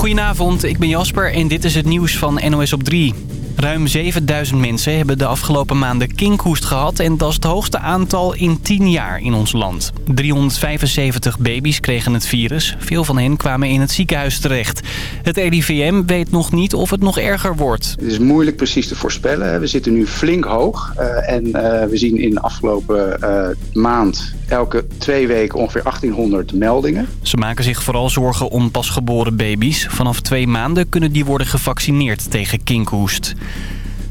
Goedenavond, ik ben Jasper en dit is het nieuws van NOS op 3. Ruim 7000 mensen hebben de afgelopen maanden kinkhoest gehad... en dat is het hoogste aantal in 10 jaar in ons land. 375 baby's kregen het virus. Veel van hen kwamen in het ziekenhuis terecht. Het RIVM weet nog niet of het nog erger wordt. Het is moeilijk precies te voorspellen. We zitten nu flink hoog. Uh, en uh, we zien in de afgelopen uh, maand elke twee weken ongeveer 1800 meldingen. Ze maken zich vooral zorgen om pasgeboren baby's. Vanaf twee maanden kunnen die worden gevaccineerd tegen kinkhoest.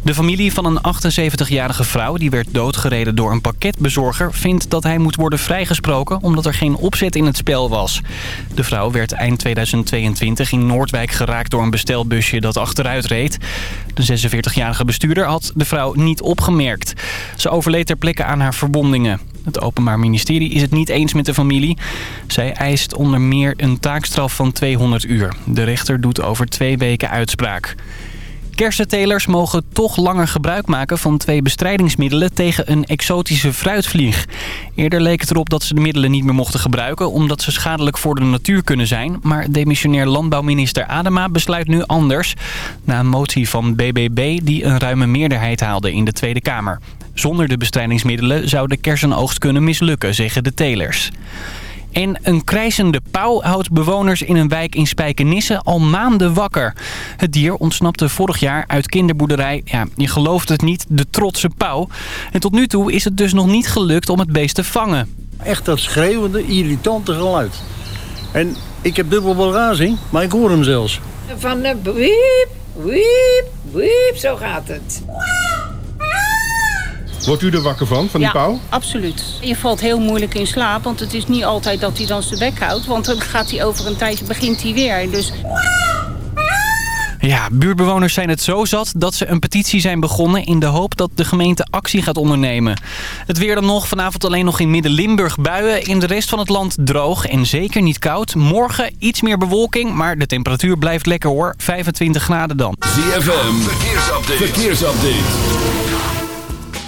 De familie van een 78-jarige vrouw die werd doodgereden door een pakketbezorger... vindt dat hij moet worden vrijgesproken omdat er geen opzet in het spel was. De vrouw werd eind 2022 in Noordwijk geraakt door een bestelbusje dat achteruit reed. De 46-jarige bestuurder had de vrouw niet opgemerkt. Ze overleed ter plekke aan haar verwondingen. Het Openbaar Ministerie is het niet eens met de familie. Zij eist onder meer een taakstraf van 200 uur. De rechter doet over twee weken uitspraak. Kersentelers mogen toch langer gebruik maken van twee bestrijdingsmiddelen tegen een exotische fruitvlieg. Eerder leek het erop dat ze de middelen niet meer mochten gebruiken omdat ze schadelijk voor de natuur kunnen zijn. Maar demissionair landbouwminister Adema besluit nu anders. Na een motie van BBB die een ruime meerderheid haalde in de Tweede Kamer. Zonder de bestrijdingsmiddelen zou de kersenoogst kunnen mislukken, zeggen de telers. En een krijzende pauw houdt bewoners in een wijk in Spijkenisse al maanden wakker. Het dier ontsnapte vorig jaar uit kinderboerderij, ja, je gelooft het niet, de trotse pauw. En tot nu toe is het dus nog niet gelukt om het beest te vangen. Echt dat schreeuwende, irritante geluid. En ik heb dubbel belrazing, maar ik hoor hem zelfs. Van de wiep, wiep, wiep, zo gaat het. Wordt u er wakker van, van ja, die pauw? absoluut. Je valt heel moeilijk in slaap, want het is niet altijd dat hij dan zijn bek houdt. Want dan gaat hij over een tijdje, begint hij weer. Dus... Ja, buurtbewoners zijn het zo zat dat ze een petitie zijn begonnen... in de hoop dat de gemeente actie gaat ondernemen. Het weer dan nog, vanavond alleen nog in Midden-Limburg buien. In de rest van het land droog en zeker niet koud. Morgen iets meer bewolking, maar de temperatuur blijft lekker hoor. 25 graden dan. ZFM, verkeersupdate. verkeersupdate.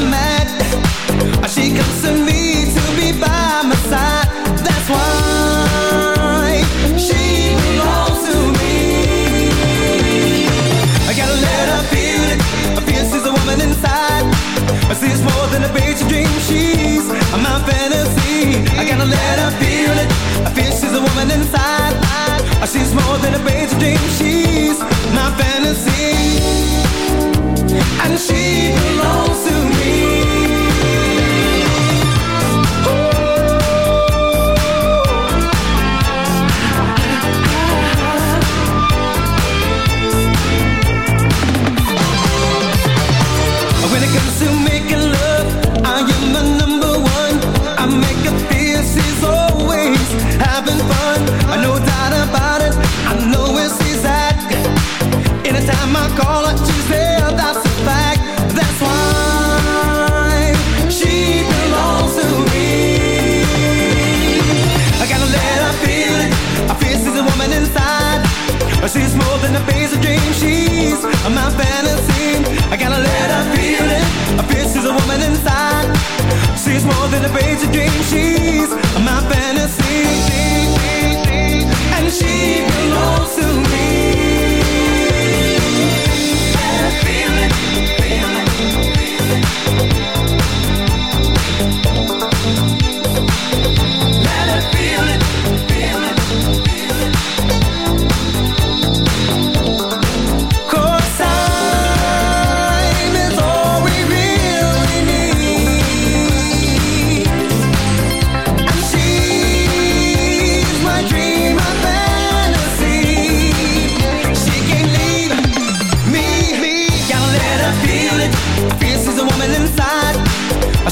Mad She comes to me fantasies, my fantasy. I gotta let her feel it. I feel she's a woman inside. She's more than a basic dream. She's my fantasy, and she belongs to me.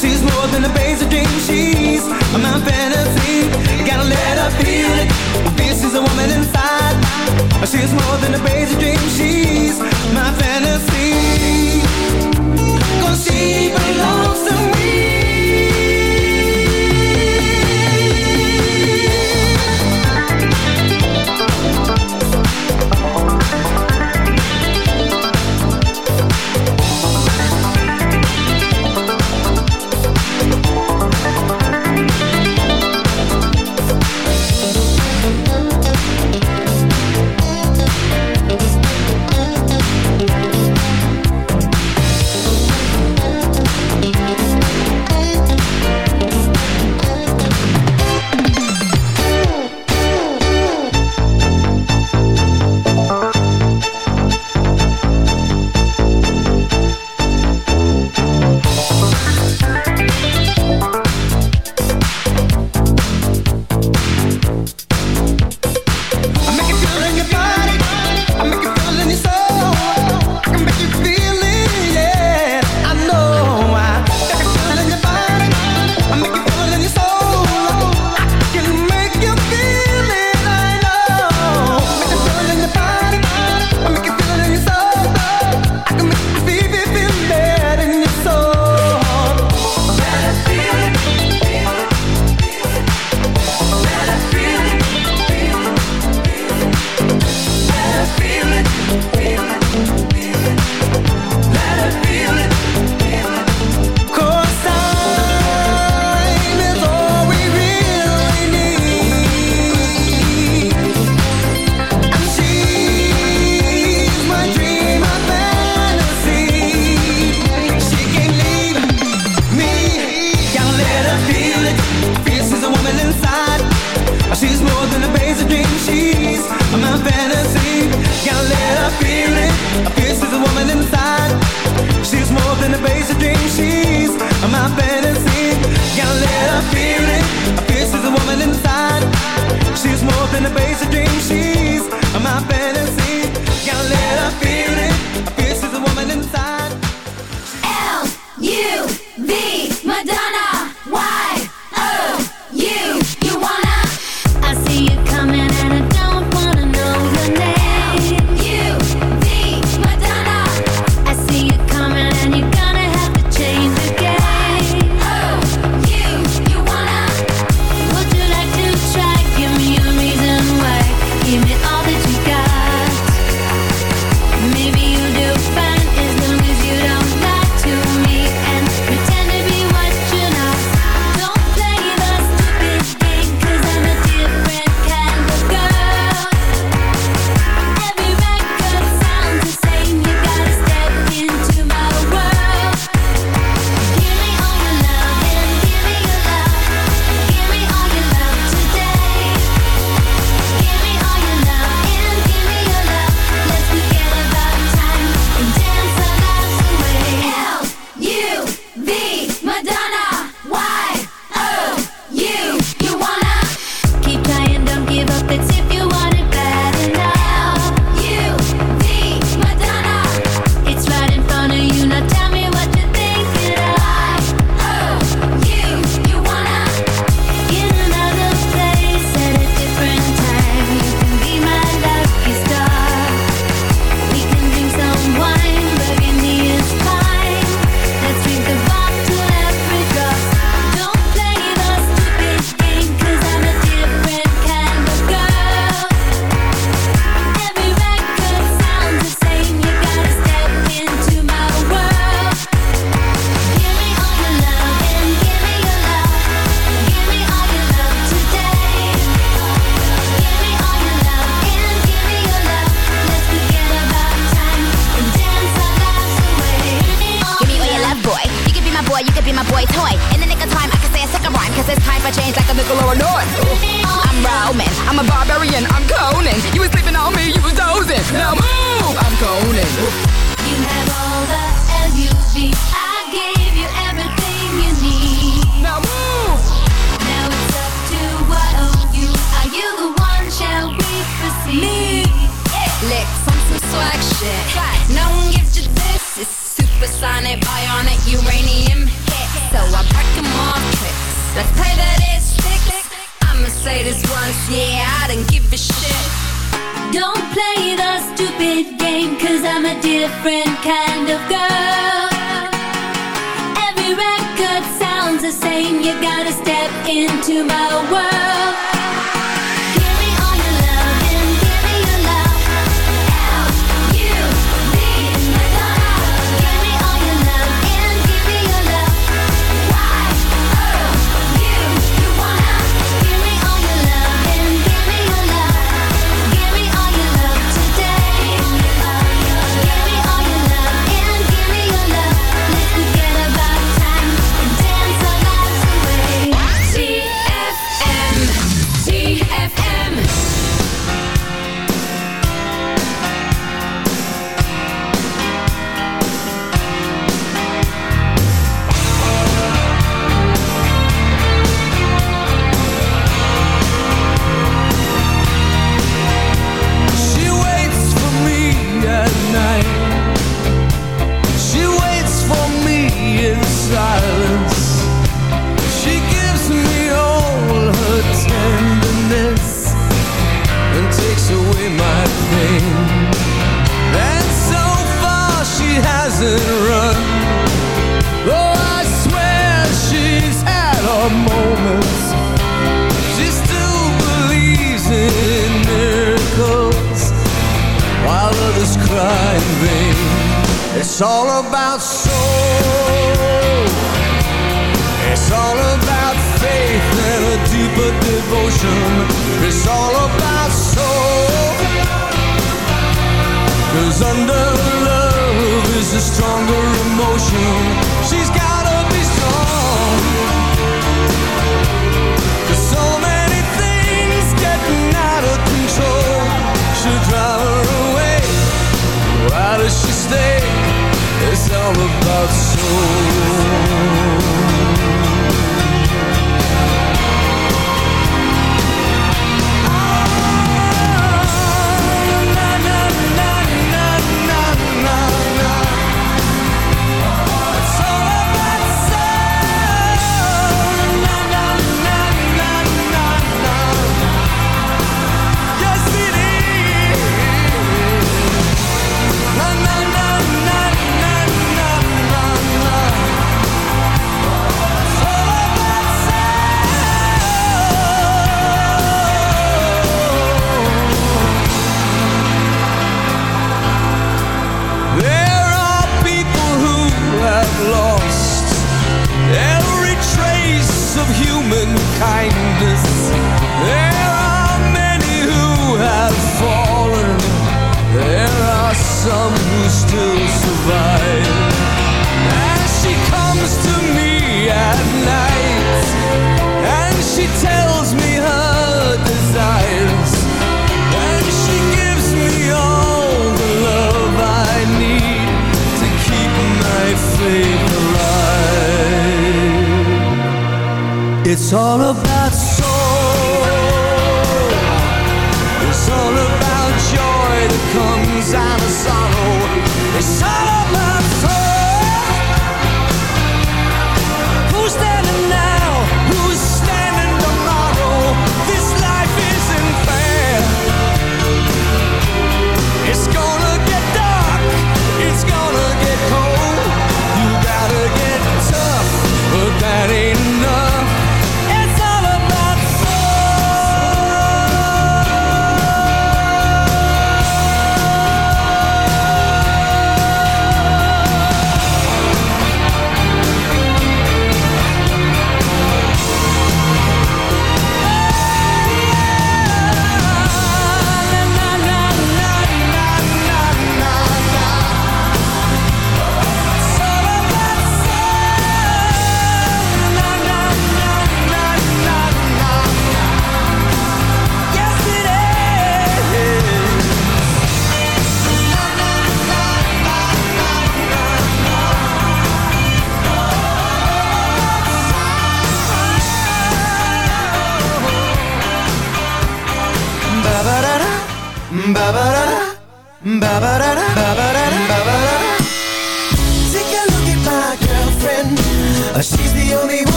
She's more than a basic dream. She's my fantasy. Gotta let her feel it. This is a woman inside. She's more than a basic dream. She's my fantasy